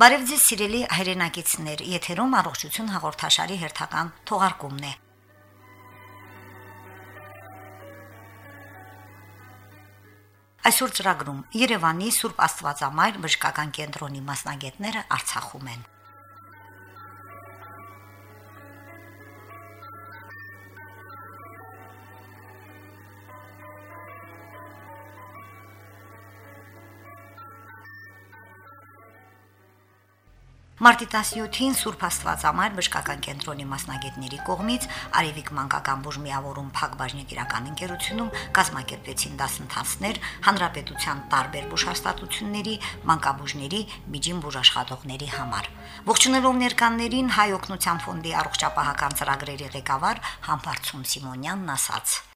Բարև ձեզ սիրելի հայրենակիցներ, եթերում առողջություն հաղորդաշարի հերթական թողարկումն է։ Այսօր ծրագրում Երևանի Սուրբ Աստվածամայր բժշկական կենտրոնի մասնագետները Արցախում են։ Մարտի 17-ին Սուրբ Աստվածամայր բժշկական կենտրոնի մասնագետների կողմից Արևիկ մանկական բուժ միավորում Փակ բաժնետիրական ընկերությունում կազմակերպեցին դասընթացներ հանրապետության տարբեր բուժհաստատությունների մանկաբուժների միջին բուժաշխատողների համար։ Ողջունելով ներկաններին հայ օգնության ֆոնդի առողջապահական ծրագրերի ղեկավար Համբարձում Սիմոնյանն ասաց.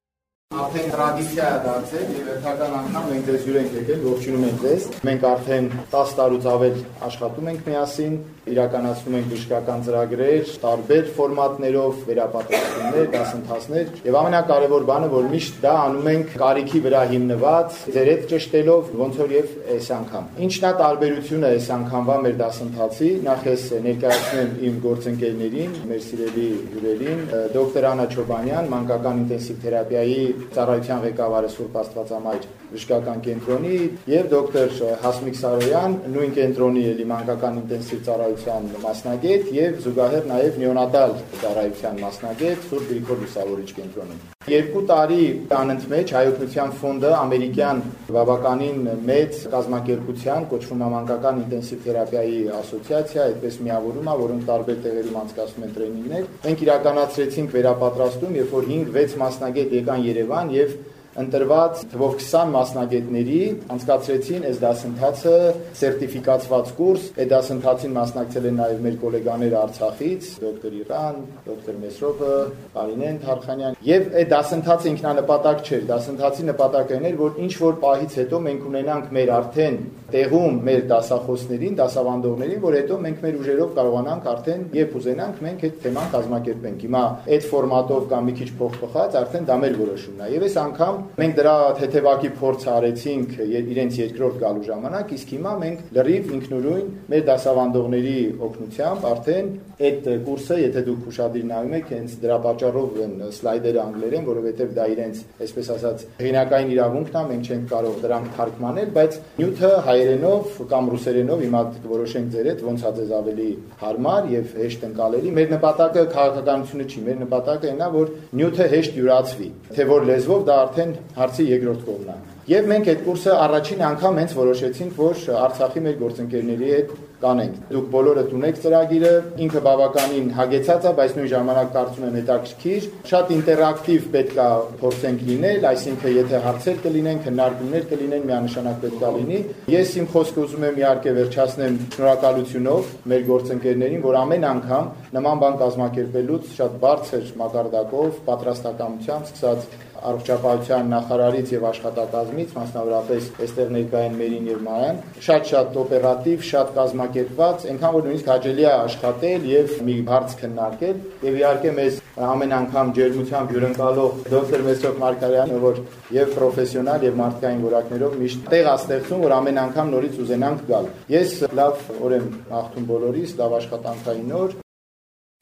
Արդեն տրադիցիա է դարձել եւ երթական անգամ մենք ձեզ հյուր ենք եկել, ողջունում ենք ձեզ։ Մենք արդեն 10 տարուց ավել աշխատում ենք միասին, իրականացնում ենք բժշկական ծրագրեր, տարբեր ֆորմատներով, վերապատրաստումներ, դասընթացներ եւ ամենակարևոր բանը, որ միշտ դա անում ենք կարիքի վրա հիմնված, ձերետ ճշտելով, ոնց որ եւ այս անգամ։ Ինչն է տարբերությունը այս անգամվա մեր դասընթացի։ Նախ ես ներկայացնեմ իմ գործընկերներին, մեր սիրելի հյուրերին, դոկտոր Անա Չոբանյան, մանկական ինտենսիվ թերապիայի ծառայության ղեկավարը Սուրբ Աստվածամայր բժշկական կենտրոնի եւ դոկտոր Հասմիկ Սարոյան, նույն կենտրոնի էլի մանկական ինտենսիվ ծառայության մասնագետ եւ զուգահեռ նաեւ նեոնատալ ծառայության մասնագետ Սուրբ Գրիգոր Լուսավորիչ կենտրոնում։ Երկու տարի անընդմեջ հայօգնության ֆոնդը ամերիկյան բավականին մեծ կազմակերպության կոչվում է մանկական ինտենսիվ թերապիայի ասոցիացիա, այդպես միավորում է, որոնք տարբեր տեղերում անցկացնում են տրեյնինգներ։ Մենք իրականացրեցինք վերապատրաստում, երբ որ 5-6 մասնագետ եկան Երևան եւ ընտրված թվով 20 մասնագետների անցկացրեցին այս դասընթացը սերտիֆիկացված կուրս։ Այդ դասընթացին մասնակցել են նաև մեր գոլեգաները Արցախից, դոկտոր Իրան, դոկտոր Մեսրոպը, Կարինեն Թարխանյան։ Եվ այդ դասընթացը ինքնանպատակ չէր, դասընթացի նպատակն էր, որ ինչ որ պահից հետո մենք ունենանք մեր արդեն տեղում մեր դասախոսներին, դասավանդողներին, որ հետո մենք մեր ուժերով կարողանանք արդեն երբ ուզենանք մենք այդ թեման կազմակերպենք։ Հիմա այդ ֆորմատով կամ մի քիչ փոխփոխած արդեն դա մեր որոշումն է։ Եվ այս անգամ Մենք դրա թեթևակի փորձ արեցինք իրենց երկրորդ գալու ժամանակ, իսկ հիմա մենք լրիվ ինքնուրույն մեր դասավանդողների օգնությամբ արդեն այդ կուրսը, եթե դուք ուշադիր նայում եք, հենց դրա պատճառով են սլայդերը անգլերեն, որովհետև դա իրենց, այսպես ասած, հեղինակային իրավունքն է, մենք չենք կարող դրանք թարգմանել, բայց նյութը հայերենով կամ ռուսերենով հիմա որոշենք ձեր հետ ոնց է ձեզ ավելի հարմար եւ հեշտ ընկալելի։ Մեր նպատակը քաղաքականությունը չի, մեր նպատակը այն է, որ նյութը հեշտ յուրացվի։ Թե որ լեզվով դա արդեն հարցի երկրորդ կողմն է։ Եվ մենք այդ կուրսը առաջին անգամ հենց որոշեցինք, որ Արցախի մեր գործընկերների հետ կանենք։ Դուք բոլորը ունեք ծրագիրը, ինքը բավականին հագեցած է, բայց նույն ժամանակ կարծում եմ հետաքրքիր, շատ ինտերակտիվ պետք է փորձենք լինել, այսինքն եթե հարցեր կլինեն, քննարկումներ կլինեն, միանշանակ պետք է լինի։ Ես իմ խոսքը ուզում եմ իհարկե վերջացնեմ շնորհակալությունով մեր գործընկերներին, որ ամեն անգամ նման բան կազմակերպելուց շատ բարձր մակարդակով, պատրաստակամությամբ սկսած առողջապահության նախարարից եւ աշխատակազմից, մասնավորապես այստեղ ներկային Մերին եւ Մանյան, շատ-շատ օպերատիվ, շատ կազմակերպված, այնքան որ նույնիսկ հաճելի է աշխատել եւ մի հարց քննարկել եւ իհարկե մեզ ամեն անգամ ջերմությամբ հյուրընկալող դոկտոր Մեսրոպ Մարկարյանը, որ եւ պրոֆեսիոնալ եւ մարդկային որակներով միշտ տեղ է ստեղծում, որ ամեն անգամ նորից ուզենանք գալ։ Ես լավ օրեմ ախտում բոլորիս, լավ աշխատանքային օր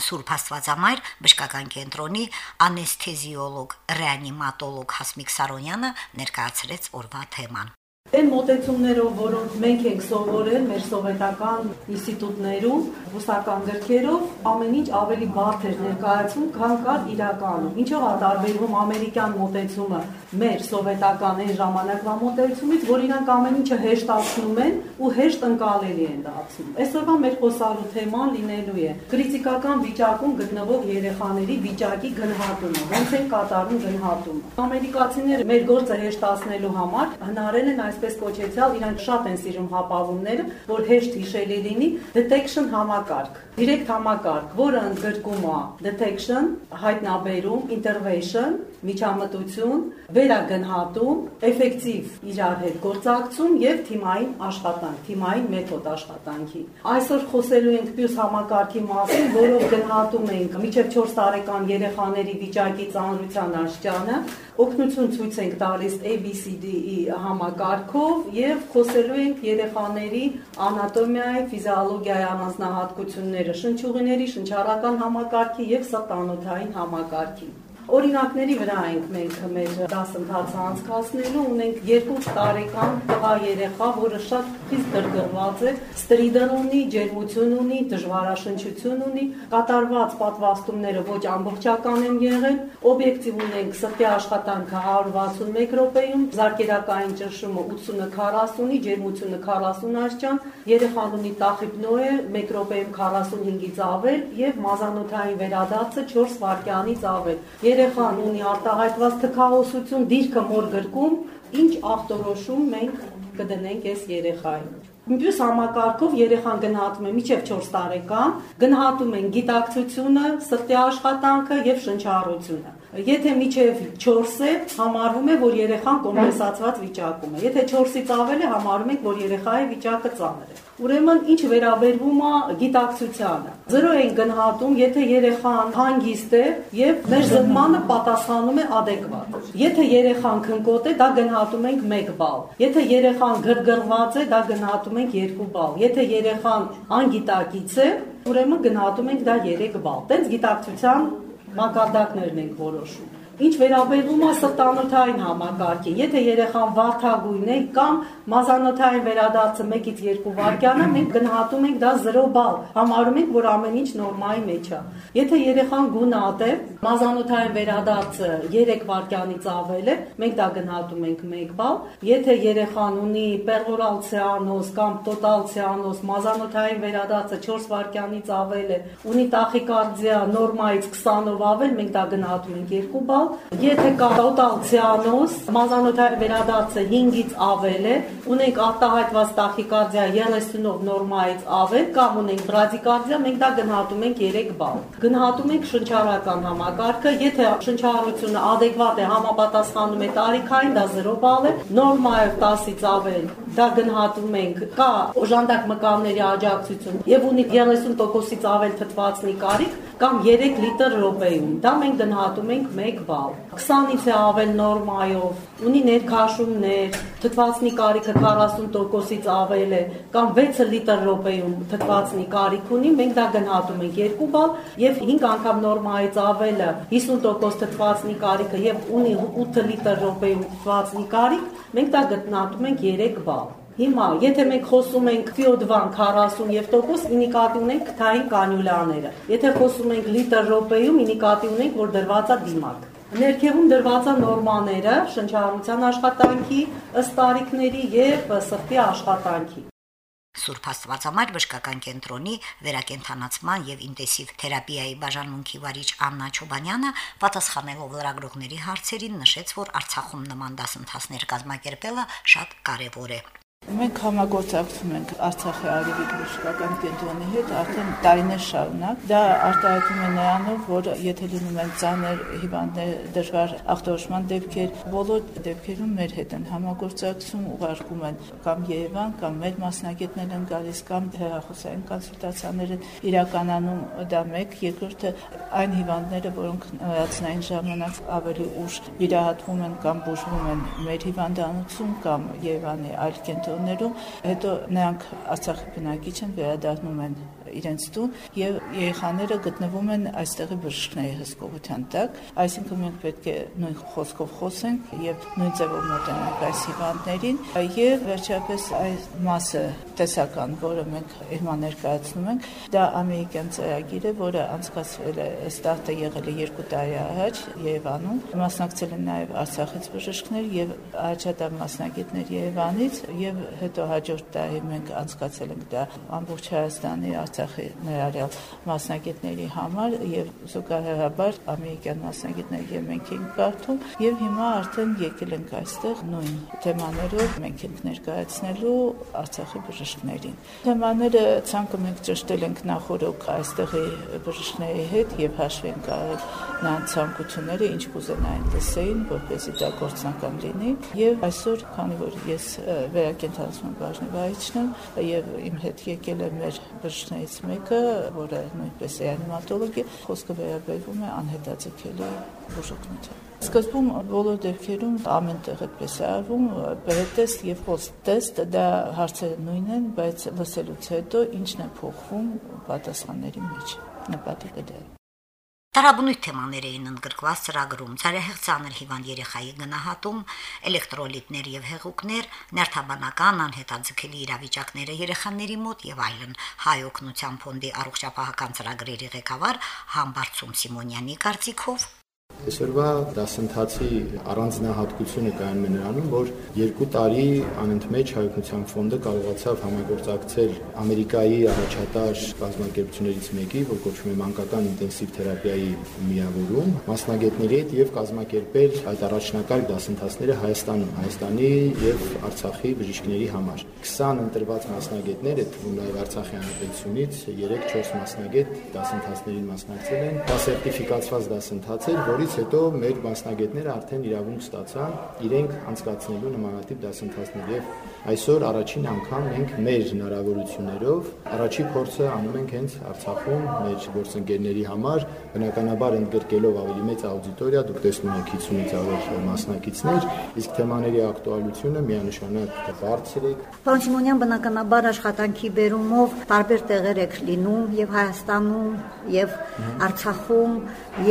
Սուրբ Աստվածամայր բժշկական կենտրոնի անեսթեզիոլոգ ռեանիմատոլոգ Հասմիկ Սարոնյանը ներկայացրեց օրվա թեման։ Այն մոտեցումներով, որոնք մենք ենք սովորել մեր սովետական ինստիտուտներում, ռուսական գրքերով, ամեն ինչ ավելի բարդ էր ներկայացվում, քան կար իրականում։ Ինչով է տարբերվում ամերիկյան մոտեցումը մեր սովետական այն ժամանակվա մոտեցումից, որ իրանք ամեն ինչը հեշտացնում են ու հեշտ ընկալելի են դարձնում։ Այսօրվա մեր խոսալու թեման լինելու է քրիտիկական վիճակում գտնվող երեխաների վիճակի գնահատումը, ոնց են կատարում գնահատումը։ Ամերիկացիները մեր գործը հեշտացնելու համար հնարել են այս այսպես կոչեցյալ, իրանք շատ են սիրում հապավումները, որ հեշտ հիշելի լինի, detection համակարգ direct համակարգ, որը ընդգրկում է detection, հայտնաբերում, intervention, միջամտություն, վերագնահատում, էֆեկտիվ իրար հետ գործակցում եւ թիմային աշխատանք, թիմային մեթոդ աշխատանքի։ Այսօր խոսելու ենք պլյուս համակարգի մասին, որով գնահատում ենք միջև 4 տարեկան երեխաների վիճակի ծանրության աշխանը, օգնություն ցույց ենք տալիս ABCDE համակարգով եւ խոսելու ենք երեխաների անատոմիայի, ֆիզիոլոգիայի առանձնահատկությունները, շնչուղիների, շնչառական համակարգի եւ սրտանոթային համակարգի։ Օրինակների վրա ենք մենք մեր դասընթացը անցկացնելու, ունենք 2 տարեկան տղա երեխա, որը շատ խիստ դրդված է, ստրիդեր ունի, ջերմություն ունի, դժվարաշնչություն ունի, կատարված պատվաստումները ոչ ամբողջական են եղել, օբյեկտիվ ունենք սրտի աշխատանքը 161 րոպեում, զարկերակային ճնշումը 80-40-ի, ջերմությունը 40 աշճան, երեխան ունի տախիպնոե 1 րոպեում 45-ից ավել եւ մազանոթային վերադարձը 4 վայրկյանից ավել երեխան ունի արտահայտված թքահոսություն, դիրքը մոր գրկում, ինչ ախտորոշում մենք կդնենք այս երեխային։ Մյուս համակարգով երեխան գնահատում է միջև 4 տարեկան, գնահատում են գիտակցությունը, սրտի աշխատանքը եւ շնչառությունը։ Եթե միջև 4 է, համարվում է, որ երեխան կոմպենսացված վիճակում է։ Եթե 4-ից ավել է, համարում ենք, որ երեխայի վիճակը ծանր է։ Ուրեմն ինչ վերաբերվում է գիտակցությանը։ 0 են գնահատում, եթե երեխան հանգիստ է եւ մեր զտմանը պատասխանում է adekvat։ Եթե երեխան քնկոտ է, դա գնահատում ենք 1 բալ։ Եթե երեխան գրգռված է, դա գնահատում ենք 2 բալ։ Եթե երեխան անգիտակից է, ուրեմն գնահատում ենք դա 3 բալ։ Տենց գիտակցության մակարդակներն ենք որոշում։ Ինչ վերաբերվում է սրտանոթային համակարգին, եթե երեխան վարդագույն է կամ մազանոթային վերադարձը 1-ից 2 վայրկյան է, մենք գնահատում ենք դա 0 բալ, համարում ենք, որ ամեն ինչ նորմայի մեջ է։ Եթե երեխան գունատ է, մազանոթային վերադարձը 3 վայրկյանից ավել է, մենք դա գնահատում ենք 1 բալ։ Եթե երեխան ունի պերորալ ցիանոզ կամ տոտալ ցիանոզ, մազանոթային վերադարձը 4 վայրկյանից ավել է, ունի տախիկարդիա նորմայից 20-ով ավել, մենք դա գնահատում ենք 2 բալ Եթե կա տոտալ ցիանոզ, մազանոթային վերադարձը 5-ից ավել է, ունենք արտահայտված տախիկարդիա 30-ով նորմայից ավել կամ ունենք բրադիկարդիա, մենք դա գնահատում ենք 3 բալ։ Գնահատում ենք շնչառական համակարգը, եթե շնչառությունը adekvat է, համապատասխանում է տարիքային, դա 0 բալ է, նորմայով 10-ից ավել, դա գնահատում ենք կա օժանդակ մկանների աջակցություն եւ ունի 30%-ից ավել թթվածնի կարիք կամ 3 լիտր րոպեում։ Դա մենք գնահատում ենք 1 բալ։ 20-ից է ավել նորմայով, ունի ներքաշումներ, թթվածնի կարիքը 40%-ից ավել է կամ 6 լիտր րոպեում թթվածնի կարիք ունի, մենք դա գնահատում ենք 2 բալ եւ 5 անգամ նորմայից ավելը 50% թթվածնի կարիքը եւ ունի 8 լիտր րոպեում թթվածնի կարիք, մենք դա գտնատում ենք 3 բալ։ Հիմա, եթե մենք խոսում ենք ֆիոդվան 40 եւ տոկոս, ինդիկատիվ ունենք քթային կանյուլաները։ Եթե խոսում ենք լիտր րոպեում, ինդիկատիվ ունենք, որ դրված է դիմակ։ Ներքևում դրված է նորմաները շնչառության աշխատանքի, ըստ տարիքների եւ սրտի աշխատանքի։ Սուրբ Աստվածամայր բժշկական կենտրոնի վերակենդանացման եւ ինտենսիվ թերապիայի բաժանմունքի վարիչ Աննա Չոբանյանը պատասխանելով լրագրողների հարցերին նշեց, որ Արցախում նման դասընթացներ կազմակերպելը շատ կարեւոր է։ Մենք համագործակցում ենք Արցախի Արևիկ բժշկական կենտրոնի հետ արդեն տարիներ շարունակ։ Դա արտահայտվում է նրանով, որ եթե լինում են ծանր հիվանդներ, դժվար ախտորոշման դեպքեր, բոլոր դեպքերում մեր հետ են համագործակցում, ուղարկում են կամ Երևան, կամ մեր մասնագետներ են գալիս, կամ հեռախոսային կոնսուլտացիաներ են իրականանում դա մեկ, երկրորդը այն հիվանդները, որոնք նորացնային ժամանակ ավելի ուշ վիրահատվում են կամ բուժվում են մեր հիվանդանոցում կամ Երևանի այլ կենտրոն կենտրոններում, հետո նրանք Արցախի բնակիչ են, վերադառնում են իրենց տուն եւ երեխաները գտնվում են այստեղի բժիշկների հսկողության տակ, այսինքն մենք պետք է նույն խոսքով խոսենք եւ նույն ձևով մոտենանք այս հիվանդներին եւ վերջապես այս մասը տեսական, որը մենք հիմա ներկայացնում ենք, դա ամերիկյան ծրագիր է, որը անցկացվել է ստարտը եղել է 2 տարի առաջ Երևանում, մասնակցել են նաեւ Արցախից բժիշկներ եւ առաջատար մասնագետներ Երևանից եւ հետո հաջորդ տարի մենք անցկացել ենք դա ամբողջ Հայաստանի Արցախ Արցախի ներառյալ մասնագետների համար եւ զուգահեռաբար ամերիկյան մասնագետներ եւ մենք ենք կարդում եւ հիմա արդեն եկել ենք այստեղ նույն թեմաներով մենք ենք ներկայացնելու Արցախի բժիշկներին։ Թեմաները ցանկը մենք ճշտել ենք նախորոք այստեղի բժիշկների հետ եւ հաշվի ենք արել նրանց ցանկությունները, ինչ կուզենային լսեին, որպեսզի դա գործնական լինի եւ այսօր քանի որ ես վերակենդանացման բաժնի վարիչն եմ եւ իմ հետ եկել է մեր բժիշկներից մեկը, որը նույնպես է անիմատոլոգ է, խոսքը վերաբերվում է անհետաձգելի բուժօգնության։ Սկզբում բոլոր դեպքերում ամեն տեղ այդպես է արվում, բրետեստ եւ պոստեստ դա հարցերը նույնն են, բայց լսելուց հետո ինչն է փոխվում պատասխանների մեջ։ Նպատակը դա է։ Տարաբնույթ թեմաներ էին ընդգրկված ծրագրում՝ ցարահեղցաներ հիվանդ երեխայի գնահատում, էլեկտրոլիտներ եւ հեղուկներ, նյարդաբանական անհետաձգելի իրավիճակները երեխաների մոտ եւ այլն։ Հայ օգնության ֆոնդի առողջապահական ծրագրերի ղեկավար Համբարձում Սիմոնյանի կարծիքով Այսօրվա դասընթացի առանձնահատկությունը կայանում է նրանում, որ երկու տարի անընդմեջ հայօգնության ֆոնդը կարողացավ համագործակցել Ամերիկայի առաջատար կազմակերպություններից մեկի, որ կոչվում է մանկական ինտենսիվ թերապիայի միավորում, մասնագետների հետ եւ կազմակերպել այդ առաջնակարգ դասընթացները Հայաստանում, Հայաստանի եւ Արցախի բժիշկների համար։ 20 ընտրված մասնագետներ, այդ թվում նաեւ Արցախի հանրապետությունից 3-4 մասնագետ դասընթացներին մասնակցել են։ Դա սերտիֆիկացված դասընթաց էր, որից Դրանից հետո մեր մասնագետները արդեն իրավունք ստացան իրենք անցկացնելու նմանատիպ դասընթացներ եւ այսօր առաջին անգամ մենք մեր հնարավորություններով առաջի փորձը անում ենք հենց Արցախում մեր գործընկերների համար բնականաբար ընդգրկելով ավելի մեծ աուդիտորիա դուք տեսնում եք 50-ից ավել մասնակիցներ իսկ թեմաների ակտուալությունը միանշանակ բարձր է Պարոն Սիմոնյան բնականաբար աշխատանքի բերումով տարբեր տեղեր եք լինում եւ Հայաստանում եւ Արցախում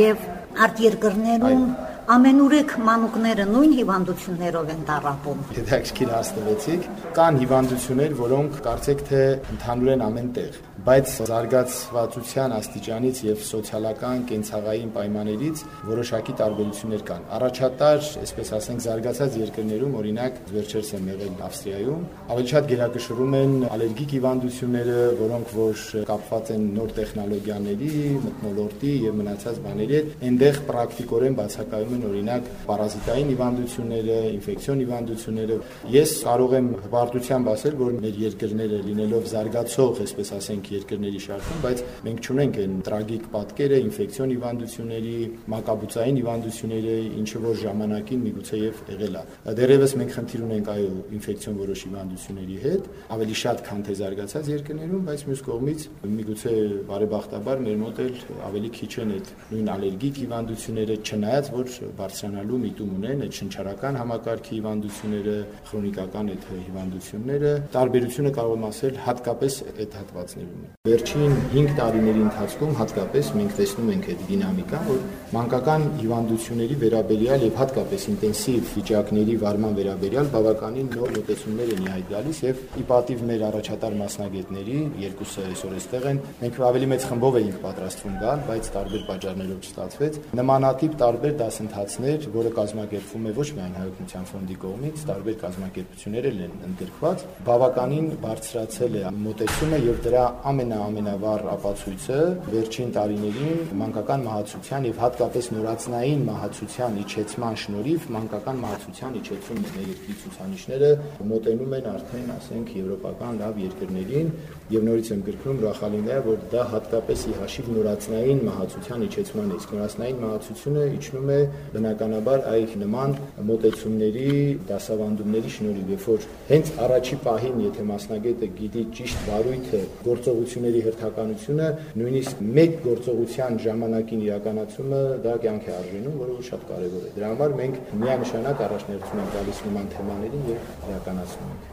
եւ արտերկրներում ամենուրեք մանուկները նույն հիվանդություններով են տարապում։ Դե հասնվեցիք, կան հիվանդություններ, որոնք կարծեք թե ընդհանուր են ամեն տեղ բայց զարգացվածության աստիճանից եւ սոցիալական կենցաղային պայմաններից որոշակի տարբերություններ կան։ Առաջատար, այսպես ասենք, զարգացած երկրներում, օրինակ, վերջերս եմ եղել Ավստրիայում, ավելի շատ գերակշռում են ալերգիկ հիվանդությունները, որոնք որ կապված են նոր տեխնոլոգիաների, մթնոլորտի եւ մնացած բաների հետ, այնտեղ պրակտիկորեն բացակայում են օրինակ պարազիտային հիվանդությունները, ինֆեկցիոն հիվանդությունները։ Ես կարող եմ հպարտությամբ ասել, որ մեր երկրները լինելով զարգացող, այսպես ասենք, երկրների շարքում, բայց մենք չունենք այն տրագիկ պատկերը ինֆեկցիոն հիվանդությունների, մակաբուծային հիվանդությունների, ինչը որ ժամանակին միգուցե եւ եղել է։ Դեռևս մենք խնդիր ունենք այո ինֆեկցիոն որոշ հիվանդությունների հետ, ավելի շատ քան թե զարգացած երկրներում, բայց մյուս կողմից միգուցե բարեբախտաբար մեր մոտ էլ ավելի քիչ են այդ նույն ալերգիկ հիվանդությունները, չնայած որ բարձրանալու միտում ունեն այդ շնչառական համակարգի հիվանդությունները, քրոնիկական այդ հիվանդությունները, տարբերությունը կարող եմ ասել հատկապես այդ հատվածներում Վերջին 5 տարիների ընթացքում հատկապես մենք տեսնում ենք այդ դինամիկան, որ մանկական հիվանդությունների վերաբերյալ եւ հատկապես ինտենսիվ վիճակների վարման վերաբերյալ բավականին նոր մոտեցումներ են իհայտ գալիս եւ ի պատիվ մեր առաջատար մասնագետների, երկուսը այսօր էստեղ են, մենք ավելի մեծ խմբով էինք պատրաստվում գալ, բայց տարբեր պատճառներով չստացվեց։ Նմանատիպ տարբեր դասընթացներ, որը կազմակերպվում է ոչ միայն հայօգնության ֆոնդի կողմից, տարբեր կազմակերպություններ են ընդգրկված, բավականին բարձրացել է մոտեցումը եւ դրա ամենաամենավառ ապացույցը վերջին տարիներին մանկական մահացության եւ հատկապես նորածնային մահացության իջեցման շնորհիվ մանկական մահացության իջեցումն է երկրի ցուցանիշները մոտենում են արդեն ասենք եվրոպական լավ երկրներին եւ նորից եմ գրկնում ուրախալին է որ դա հատկապես ի հաշիվ նորածնային մահացության իջեցման է իսկ նորածնային մահացությունը իջնում է բնականաբար այլ նման մոտեցումների դասավանդումների շնորհիվ երբ որ հենց առաջի պահին եթե մասնագետը գիտի ճիշտ բարույթը գործող գործողությունների հերթականությունը, նույնիսկ մեկ գործողության ժամանակին իրականացումը դա կյանք է արժենում, որը շատ կարևոր է։ Դրա համար մենք միանշանակ առաջնորդություն ենք տալիս նման թեմաներին եւ իրականացնում ենք։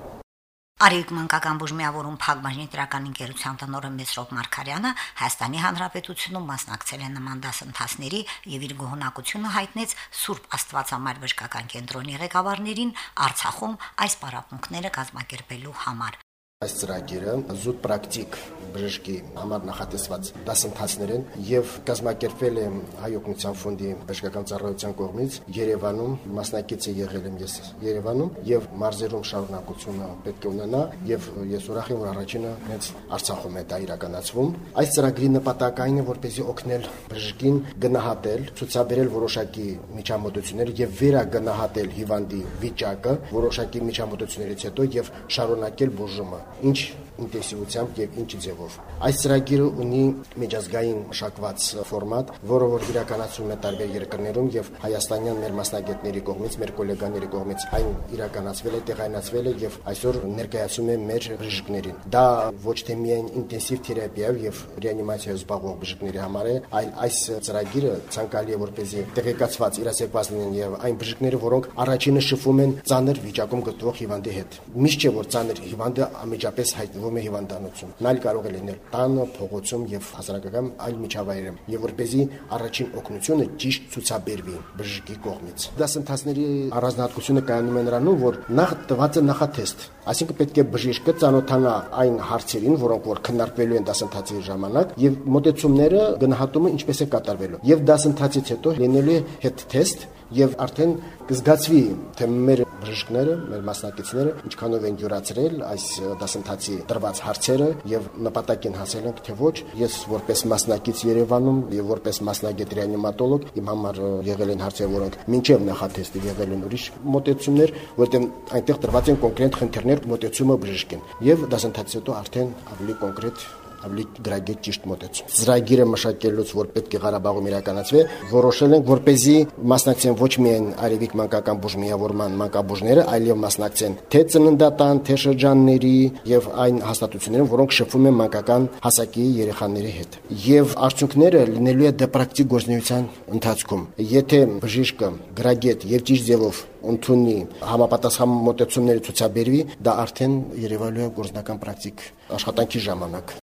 Արիք մանկական բուժմիավորում Փակբաժնի տրական ընկերության տնօրեն Մեսրոպ Մարկարյանը Հայաստանի Հանրապետությունում մասնակցել է նման դասընթացների եւ իր գոհնակությունը հայտնեց Սուրբ Աստվածամար բժշկական կենտրոնի ղեկավարներին Արցախում այս պարապմունքները կազմակերպելու համար։ Այս ծրագիրը զուտ պրակտիկ բժշկի համար նախատեսված դասընթացներ են եւ կազմակերպվել է հայ օգնության ֆոնդի բժշկական ծառայության կողմից Երևանում մասնակից է եղել եմ ես Երևանում եւ մարզերում շարունակությունը պետք է ունենա եւ ես ուրախ եմ որ առաջինը հենց Արցախում է դա իրականացվում այս ծրագրի նպատակը այն է որպեսզի օգնել բժշկին գնահատել ցուցաբերել որոշակի միջամտություններ եւ վերագնահատել հիվանդի վիճակը որոշակի միջամտություններից հետո եւ շարունակել բուժումը ինչ ինտենսիվությամբ եւ ինչ ձևով։ Այս ծրագիրը ունի միջազգային մշակված ֆորմատ, որը որ իրականացվում է տարբեր երկրներում եւ հայաստանյան մեր մասնագետների կողմից, մեր գոլեգաների կողմից այն իրականացվել է, տեղայնացվել է եւ այսօր ներկայացում է մեր բժիշկներին։ Դա ոչ թե միայն ինտենսիվ թերապիայով եւ ռեանիմացիայով զբաղվող բժիշկների համար է, այլ այս ծրագիրը ցանկալի է որպեսզի տեղեկացված իրազեկված լինեն եւ այն բժիշկները, որոնք առաջինը շփվում են ծանր վիճակում գտնվող հիվանդի հետ։ Միշտ չէ որ ծանր հիվանդը անմիջապես հայտնվում է հիվանդանոցում։ Նա կարող է լինել տանը, փողոցում եւ հասարակական այլ միջավայրերում, եւ որպեսզի առաջին օգնությունը ճիշտ ցուցաբերվի բժշկի կողմից։ Դասընթացների առանձնահատկությունը կայանում է նրանում, որ նախ տված է նախաթեստ, այսինքն պետք է բժիշկը ծանոթանա այն հարցերին, որոնք որ քննարկվելու են դասընթացի ժամանակ եւ մոտեցումները գնահատումը ինչպես է կատարվելու։ Եվ դասընթացից հետո լինելու է հետ թեստ եւ արդեն կզգացվի թե մեր բժիշկները, մեր մասնակիցները ինչքանով են յուրացրել այս դասընթացի տրված հարցերը եւ նպատակին հասել ենք թե ոչ ես որպես մասնակից Երևանում եւ որպես մասնագետ ռեանիմատոլոգ իմ համար եղել են հարցեր որոնք մինչեւ նախատեստը եղել են ուրիշ մոտեցումներ որտեղ այնտեղ տրված են կոնկրետ խնդիրներ մոտեցումը բժշկին եւ դասընթացից հետո արդեն ավելի կոնկրետ ավելի գրագետ ճիշտ մոտեցում։ Ծրագիրը մշակելուց, որ պետք է Ղարաբաղում իրականացվի, որոշել ենք, որ เป զի մասնակցեն ոչ միայն Արևիկ մանկական բուժ միավորման մանկաբուժները, այլև մասնակցեն թե ծննդատան, թե շրջանների եւ այն հաստատություններում, որոնք շփվում են մանկական հասակի երեխաների հետ։ Եվ արդյունքները լինելու է դեպրակտիկ գործնեության ընթացքում։ Եթե բժիշկը գրագետ եւ ճիշտ ձևով ընդունի համապատասխան մոտեցումների ցուցաբերվի, դա արդեն երևալու է գործնական պրակտիկ աշխատանքի ժամանակ։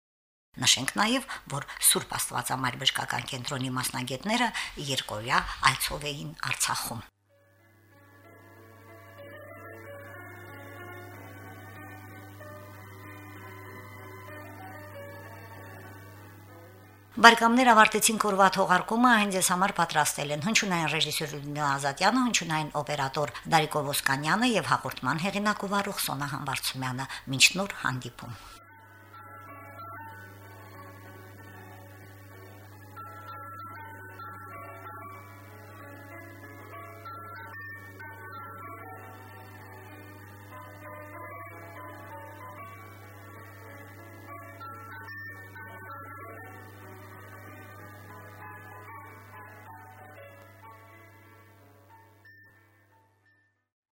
Նշենք նաև, որ Սուրբ Աստվածամայր բժշկական կենտրոնի մասնագետները երկօրյա այցով էին Արցախում։ Բարգամներ ավարտեցին կորվա թողարկումը, հենց ես համար պատրաստել են հնչյունային ռեժիսոր Լյուդմիլա Ազատյանը, հնչյունային օպերատոր Դարիկո Ոսկանյանը եւ հաղորդման հեղինակ ու վարող Սոնա Համբարձումյանը։ Մինչ նոր հանդիպում։